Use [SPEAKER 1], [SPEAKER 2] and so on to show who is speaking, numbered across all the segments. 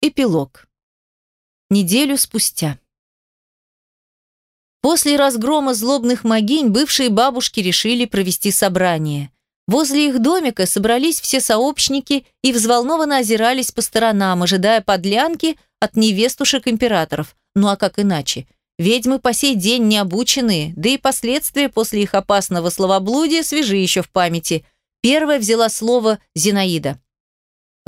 [SPEAKER 1] Эпилог. Неделю спустя. После разгрома злобных могинь бывшие бабушки решили провести собрание. Возле их домика собрались все сообщники и взволнованно озирались по сторонам, ожидая подлянки от невестушек императоров. Ну а как иначе? Ведьмы по сей день не обученные, да и последствия после их опасного словоблудия свежи еще в памяти. Первая взяла слово Зинаида.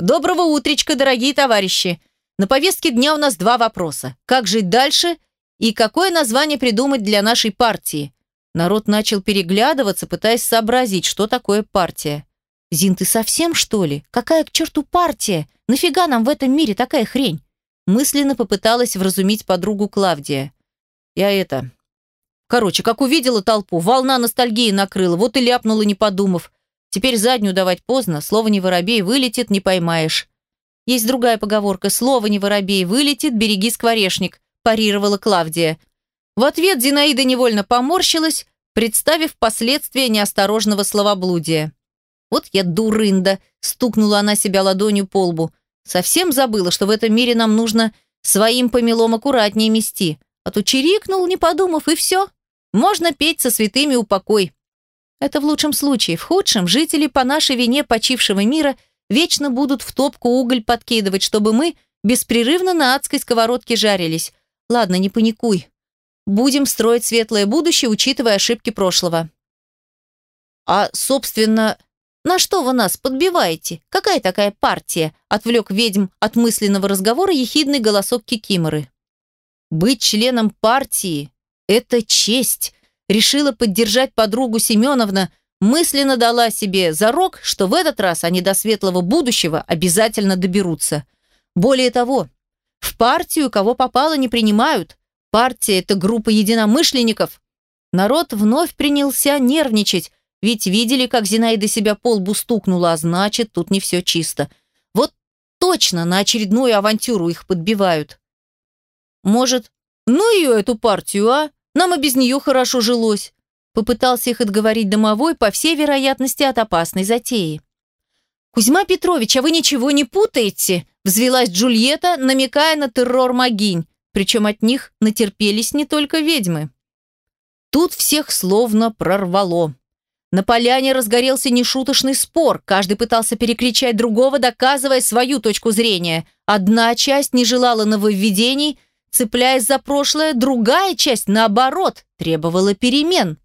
[SPEAKER 1] «Доброго утречка, дорогие товарищи! На повестке дня у нас два вопроса. Как жить дальше и какое название придумать для нашей партии?» Народ начал переглядываться, пытаясь сообразить, что такое партия. «Зин, ты совсем, что ли? Какая к черту партия? Нафига нам в этом мире такая хрень?» Мысленно попыталась вразумить подругу Клавдия. «Я это...» Короче, как увидела толпу, волна ностальгии накрыла, вот и ляпнула, не подумав. Теперь заднюю давать поздно, слово не воробей, вылетит, не поймаешь. Есть другая поговорка, слово не воробей, вылетит, береги скворечник, парировала Клавдия. В ответ Зинаида невольно поморщилась, представив последствия неосторожного словоблудия. «Вот я дурында!» – стукнула она себя ладонью по лбу. «Совсем забыла, что в этом мире нам нужно своим помелом аккуратнее мести. А то чирикнул, не подумав, и все. Можно петь со святыми упокой». Это в лучшем случае. В худшем жители по нашей вине почившего мира вечно будут в топку уголь подкидывать, чтобы мы беспрерывно на адской сковородке жарились. Ладно, не паникуй. Будем строить светлое будущее, учитывая ошибки прошлого. А, собственно, на что вы нас подбиваете? Какая такая партия? Отвлек ведьм от мысленного разговора ехидный голосок Кикиморы. Быть членом партии – это честь. Решила поддержать подругу Семеновна, мысленно дала себе зарок, что в этот раз они до светлого будущего обязательно доберутся. Более того, в партию кого попало не принимают, Партия – это группа единомышленников. Народ вновь принялся нервничать, ведь видели, как Зинаида себя по лбу стукнула, а значит, тут не все чисто. Вот точно на очередную авантюру их подбивают. Может, ну ее эту партию, а? Нам и без нее хорошо жилось. Попытался их отговорить домовой, по всей вероятности, от опасной затеи. «Кузьма Петрович, а вы ничего не путаете?» Взвелась Джульетта, намекая на террор Магинь причем от них натерпелись не только ведьмы. Тут всех словно прорвало. На поляне разгорелся нешуточный спор, каждый пытался перекричать другого, доказывая свою точку зрения. Одна часть не желала нововведений, цепляясь за прошлое, другая часть, наоборот, требовала перемен.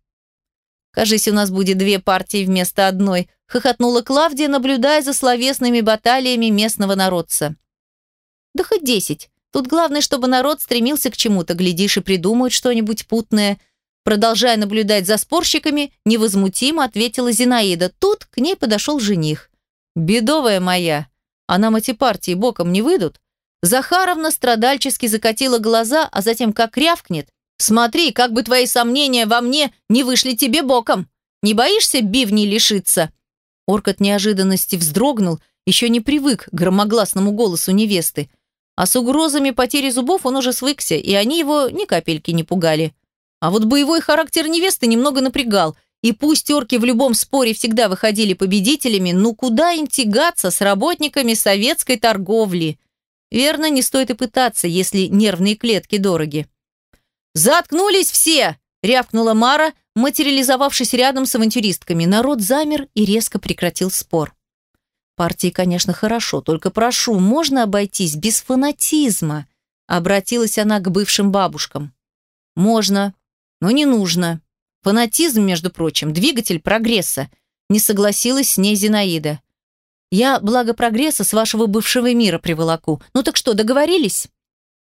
[SPEAKER 1] «Кажись, у нас будет две партии вместо одной», — хохотнула Клавдия, наблюдая за словесными баталиями местного народца. «Да хоть десять. Тут главное, чтобы народ стремился к чему-то, глядишь и придумают что-нибудь путное. Продолжая наблюдать за спорщиками, невозмутимо ответила Зинаида. Тут к ней подошел жених. «Бедовая моя, а нам эти партии боком не выйдут?» Захаровна страдальчески закатила глаза, а затем как рявкнет. «Смотри, как бы твои сомнения во мне не вышли тебе боком! Не боишься бивни лишиться?» Орк от неожиданности вздрогнул, еще не привык к громогласному голосу невесты. А с угрозами потери зубов он уже свыкся, и они его ни капельки не пугали. А вот боевой характер невесты немного напрягал, и пусть орки в любом споре всегда выходили победителями, ну куда им тягаться с работниками советской торговли? Верно, не стоит и пытаться, если нервные клетки дороги. «Заткнулись все!» – рявкнула Мара, материализовавшись рядом с авантюристками. Народ замер и резко прекратил спор. Партии, конечно, хорошо, только прошу, можно обойтись без фанатизма?» Обратилась она к бывшим бабушкам. «Можно, но не нужно. Фанатизм, между прочим, двигатель прогресса», не согласилась с ней Зинаида. «Я благо прогресса с вашего бывшего мира приволоку. Ну так что, договорились?»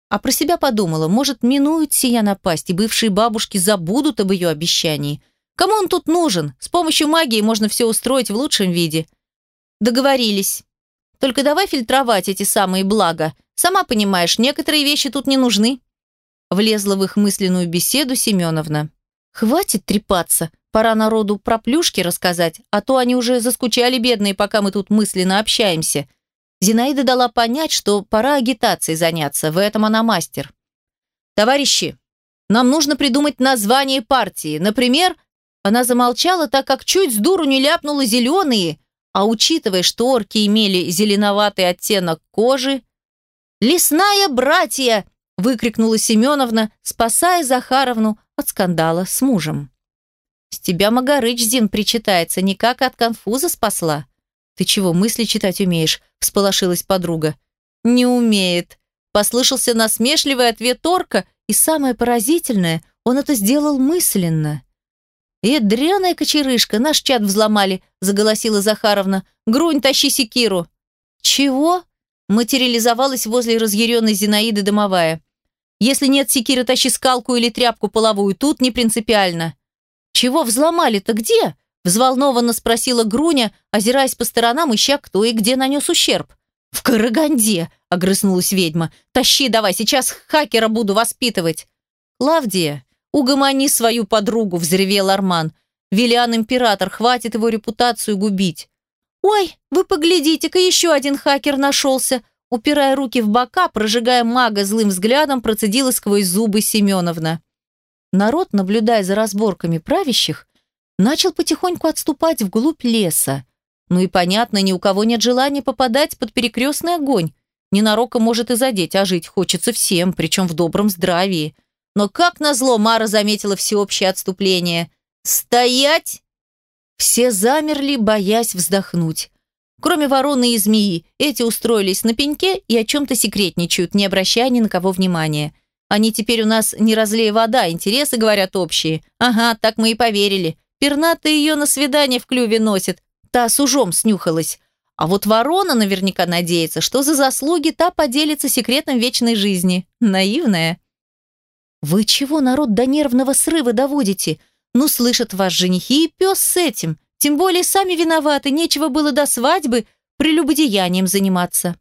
[SPEAKER 1] А про себя подумала, может, минует сия напасть, и бывшие бабушки забудут об ее обещании. Кому он тут нужен? С помощью магии можно все устроить в лучшем виде. Договорились. Только давай фильтровать эти самые блага. Сама понимаешь, некоторые вещи тут не нужны. Влезла в их мысленную беседу Семеновна. Хватит трепаться. Пора народу про плюшки рассказать, а то они уже заскучали бедные, пока мы тут мысленно общаемся. Зинаида дала понять, что пора агитацией заняться, в этом она мастер. Товарищи, нам нужно придумать название партии. Например, она замолчала, так как чуть с дуру не ляпнула зеленые, а учитывая, что орки имели зеленоватый оттенок кожи, «Лесная братья!» – выкрикнула Семеновна, спасая Захаровну от скандала с мужем. «С тебя Магарыч, Зин, причитается, никак от конфуза спасла». «Ты чего, мысли читать умеешь?» – всполошилась подруга. «Не умеет», – послышался насмешливый ответ Торка, и самое поразительное, он это сделал мысленно. «Э, дряная кочерышка, наш чат взломали», – заголосила Захаровна. «Грунь, тащи секиру». «Чего?» – материализовалась возле разъяренной Зинаиды домовая. «Если нет секиры, тащи скалку или тряпку половую, тут не принципиально». «Чего взломали-то где?» Взволнованно спросила Груня, озираясь по сторонам, ища кто и где нанес ущерб. «В Караганде!» – огрызнулась ведьма. «Тащи давай, сейчас хакера буду воспитывать!» «Клавдия, угомони свою подругу!» – взревел Арман. «Виллиан Император, хватит его репутацию губить!» «Ой, вы поглядите-ка, еще один хакер нашелся!» Упирая руки в бока, прожигая мага злым взглядом, процедила сквозь зубы Семеновна. Народ, наблюдая за разборками правящих, начал потихоньку отступать вглубь леса. Ну и понятно, ни у кого нет желания попадать под перекрестный огонь. Ненароком может и задеть, а жить хочется всем, причем в добром здравии. Но как назло Мара заметила всеобщее отступление. «Стоять!» Все замерли, боясь вздохнуть. Кроме вороны и змеи, эти устроились на пеньке и о чем-то секретничают, не обращая ни на кого внимания. Они теперь у нас не разлей вода, интересы, говорят, общие. Ага, так мы и поверили. Перната ее на свидание в клюве носит. Та с ужом снюхалась. А вот ворона наверняка надеется, что за заслуги та поделится секретом вечной жизни. Наивная. «Вы чего народ до нервного срыва доводите? Ну, слышат вас женихи и пес с этим. Тем более сами виноваты, нечего было до свадьбы прелюбодеянием заниматься».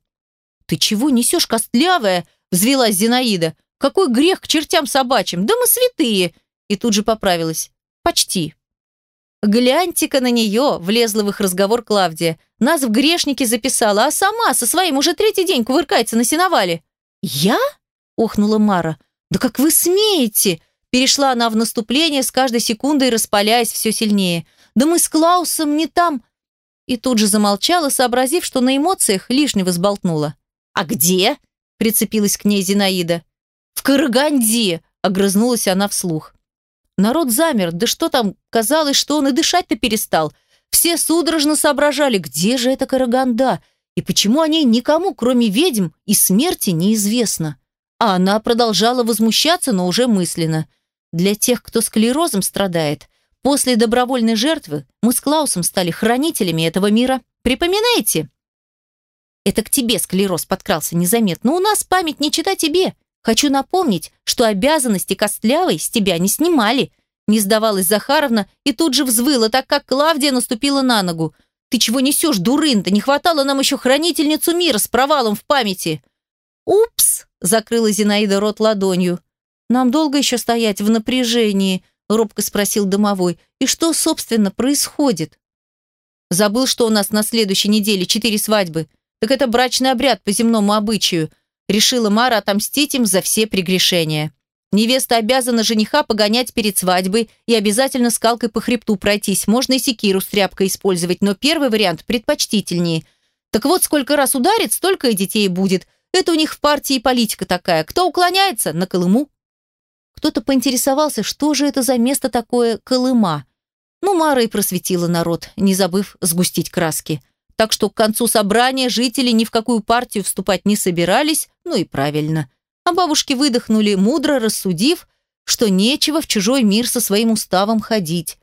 [SPEAKER 1] «Ты чего несешь, костлявая?» – взвелась Зинаида. «Какой грех к чертям собачьим? Да мы святые!» И тут же поправилась. «Почти». «Гляньте-ка на нее!» – влезла в их разговор Клавдия. «Нас в грешники записала, а сама со своим уже третий день кувыркается на сеновале». «Я?» – охнула Мара. «Да как вы смеете?» Перешла она в наступление, с каждой секундой распаляясь все сильнее. «Да мы с Клаусом не там...» И тут же замолчала, сообразив, что на эмоциях лишнего сболтнула. «А где?» – прицепилась к ней Зинаида. «В Караганде!» – огрызнулась она вслух. Народ замер, да что там, казалось, что он и дышать-то перестал. Все судорожно соображали, где же эта Караганда, и почему о ней никому, кроме ведьм, и смерти неизвестно. А она продолжала возмущаться, но уже мысленно. Для тех, кто склерозом страдает, после добровольной жертвы мы с Клаусом стали хранителями этого мира. Припоминаете? Это к тебе склероз подкрался незаметно. У нас память не чита тебе. Хочу напомнить, что обязанности Костлявой с тебя не снимали. Не сдавалась Захаровна и тут же взвыла, так как Клавдия наступила на ногу. Ты чего несешь, дурында? Не хватало нам еще хранительницу мира с провалом в памяти. Упс, закрыла Зинаида рот ладонью. Нам долго еще стоять в напряжении, робко спросил домовой. И что, собственно, происходит? Забыл, что у нас на следующей неделе четыре свадьбы. Так это брачный обряд по земному обычаю – Решила Мара отомстить им за все прегрешения. Невеста обязана жениха погонять перед свадьбой и обязательно скалкой по хребту пройтись. Можно и секиру с тряпкой использовать, но первый вариант предпочтительнее. Так вот, сколько раз ударит, столько и детей будет. Это у них в партии политика такая. Кто уклоняется? На Колыму. Кто-то поинтересовался, что же это за место такое Колыма. Ну, Мара и просветила народ, не забыв сгустить краски. Так что к концу собрания жители ни в какую партию вступать не собирались, ну и правильно. А бабушки выдохнули, мудро рассудив, что нечего в чужой мир со своим уставом ходить.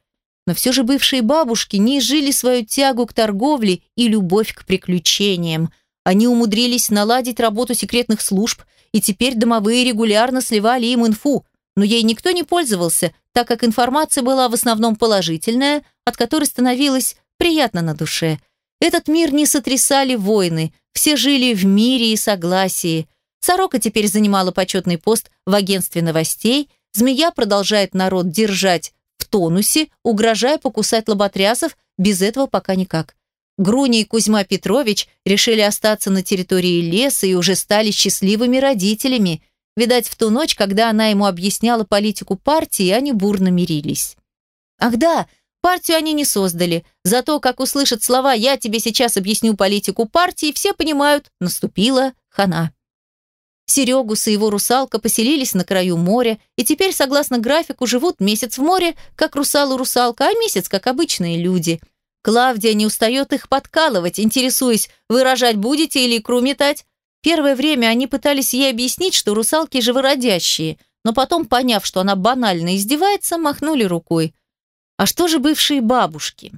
[SPEAKER 1] Но все же бывшие бабушки не изжили свою тягу к торговле и любовь к приключениям. Они умудрились наладить работу секретных служб, и теперь домовые регулярно сливали им инфу, но ей никто не пользовался, так как информация была в основном положительная, от которой становилось приятно на душе – этот мир не сотрясали войны, все жили в мире и согласии. Сорока теперь занимала почетный пост в агентстве новостей, змея продолжает народ держать в тонусе, угрожая покусать лоботрясов, без этого пока никак. Груня и Кузьма Петрович решили остаться на территории леса и уже стали счастливыми родителями. Видать, в ту ночь, когда она ему объясняла политику партии, они бурно мирились. Ах да, Партию они не создали. Зато, как услышат слова «я тебе сейчас объясню политику партии», все понимают, наступила хана. Серегус и его русалка поселились на краю моря и теперь, согласно графику, живут месяц в море, как русал и русалка, а месяц, как обычные люди. Клавдия не устает их подкалывать, интересуясь, выражать будете или икру метать. Первое время они пытались ей объяснить, что русалки живородящие, но потом, поняв, что она банально издевается, махнули рукой. А что же бывшие бабушки?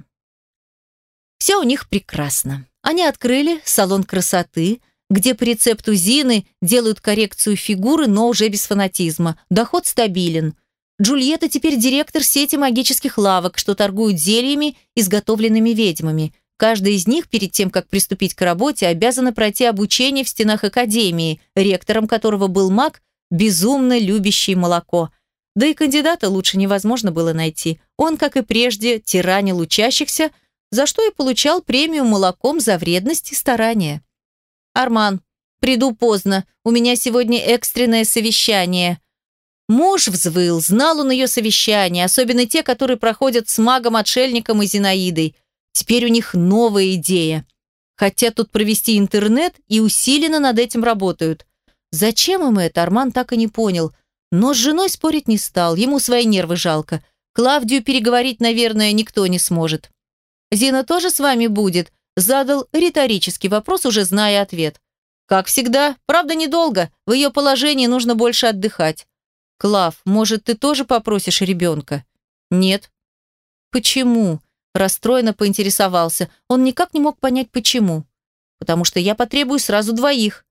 [SPEAKER 1] Все у них прекрасно. Они открыли салон красоты – где по рецепту Зины делают коррекцию фигуры, но уже без фанатизма. Доход стабилен. Джульетта теперь директор сети магических лавок, что торгуют зельями, изготовленными ведьмами. Каждая из них перед тем, как приступить к работе, обязана пройти обучение в стенах академии, ректором которого был маг, безумно любящий молоко. Да и кандидата лучше невозможно было найти. Он, как и прежде, тиранил учащихся, за что и получал премию молоком за вредность и старание. «Арман, приду поздно. У меня сегодня экстренное совещание». Муж взвыл, знал он ее совещания, особенно те, которые проходят с магом-отшельником и Зинаидой. Теперь у них новая идея. Хотят тут провести интернет и усиленно над этим работают. Зачем им это, Арман так и не понял. Но с женой спорить не стал, ему свои нервы жалко. Клавдию переговорить, наверное, никто не сможет. «Зина тоже с вами будет?» Задал риторический вопрос, уже зная ответ. Как всегда, правда недолго, в ее положении нужно больше отдыхать. Клав, может, ты тоже попросишь ребенка? Нет. Почему? Расстроенно поинтересовался. Он никак не мог понять, почему. Потому что я потребую сразу двоих.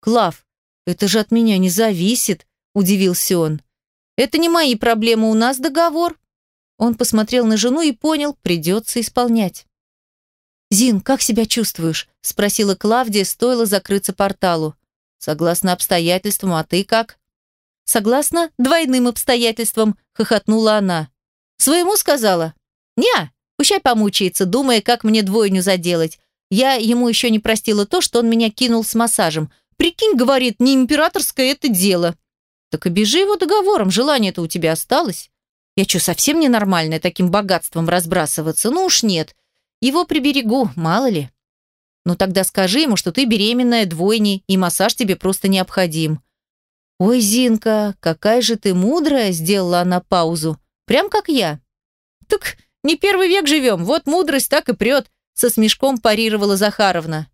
[SPEAKER 1] Клав, это же от меня не зависит, удивился он. Это не мои проблемы, у нас договор. Он посмотрел на жену и понял, придется исполнять. «Зин, как себя чувствуешь?» – спросила Клавдия, стоило закрыться порталу. «Согласно обстоятельствам, а ты как?» «Согласно двойным обстоятельствам», – хохотнула она. «Своему сказала?» «Не, пущай помучается, думая, как мне двойню заделать. Я ему еще не простила то, что он меня кинул с массажем. Прикинь, говорит, не императорское это дело». «Так обижи его договором, желание-то у тебя осталось». «Я что, совсем ненормальная таким богатством разбрасываться? Ну уж нет. Его приберегу, мало ли. Ну тогда скажи ему, что ты беременная двойней, и массаж тебе просто необходим. Ой, Зинка, какая же ты мудрая, сделала она паузу. Прям как я. Так не первый век живем, вот мудрость так и прет, со смешком парировала Захаровна.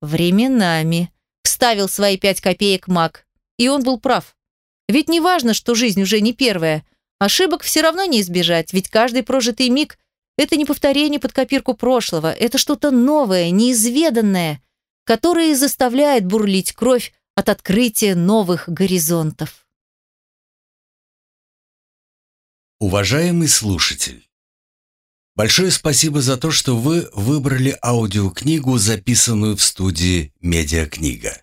[SPEAKER 1] Временами. Вставил свои пять копеек маг. И он был прав. Ведь не важно, что жизнь уже не первая. Ошибок все равно не избежать, ведь каждый прожитый миг это не повторение под копирку прошлого, это что-то новое, неизведанное, которое заставляет бурлить кровь от открытия новых горизонтов.
[SPEAKER 2] Уважаемый слушатель, большое спасибо за то, что вы выбрали аудиокнигу, записанную в студии «Медиакнига».